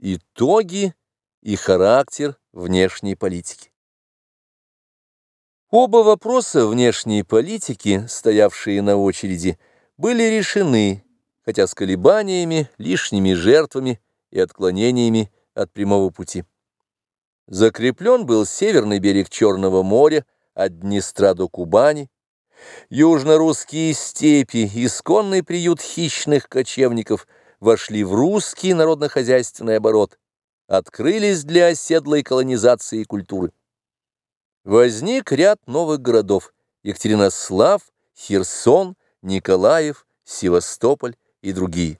Итоги и характер внешней политики. Оба вопроса внешней политики, стоявшие на очереди, были решены, хотя с колебаниями, лишними жертвами и отклонениями от прямого пути. Закреплен был северный берег Черного моря от Днестра до Кубани, южно-русские степи, исконный приют хищных кочевников, вошли в русский народно-хозяйственный оборот, открылись для оседлой колонизации и культуры. Возник ряд новых городов – Екатеринослав, Херсон, Николаев, Севастополь и другие.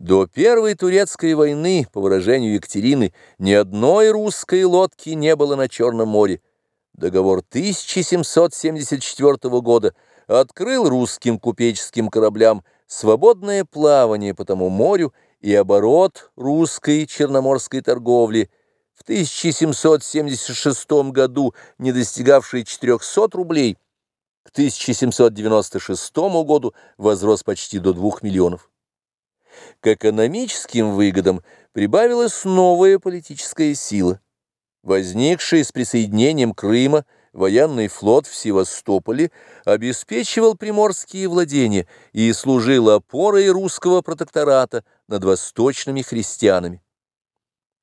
До Первой Турецкой войны, по выражению Екатерины, ни одной русской лодки не было на Черном море. Договор 1774 года открыл русским купеческим кораблям свободное плавание по тому морю и оборот русской черноморской торговли, в 1776 году не достигавший 400 рублей, к 1796 году возрос почти до 2 миллионов. К экономическим выгодам прибавилась новая политическая сила. Возникший с присоединением Крыма военный флот в Севастополе обеспечивал приморские владения и служил опорой русского протектората над восточными христианами.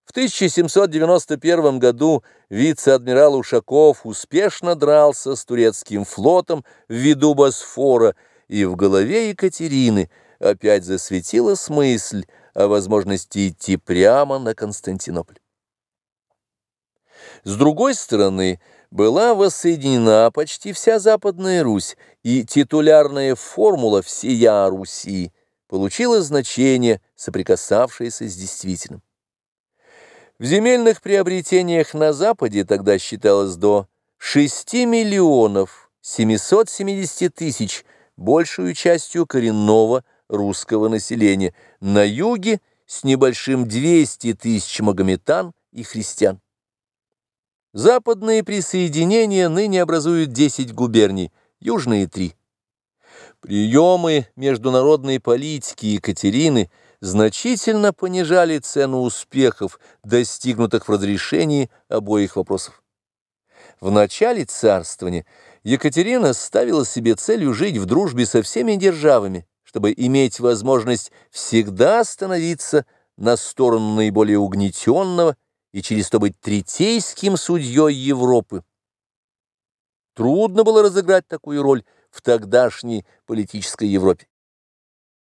В 1791 году вице-адмирал Ушаков успешно дрался с турецким флотом в виду Босфора, и в голове Екатерины – опять засветилась мысль о возможности идти прямо на Константинополь. С другой стороны, была воссоединена почти вся Западная Русь, и титулярная формула «всея Руси» получила значение, соприкасавшееся с действительным. В земельных приобретениях на Западе тогда считалось до 6 миллионов 770 тысяч, большую частью коренного русского населения, на юге с небольшим 200 тысяч магометан и христиан. Западные присоединения ныне образуют 10 губерний, южные – 3. Приемы международной политики Екатерины значительно понижали цену успехов, достигнутых в разрешении обоих вопросов. В начале царствования Екатерина ставила себе целью жить в дружбе со всеми державами, чтобы иметь возможность всегда становиться на сторону наиболее угнетенного и через то быть третейским судьей Европы. Трудно было разыграть такую роль в тогдашней политической Европе.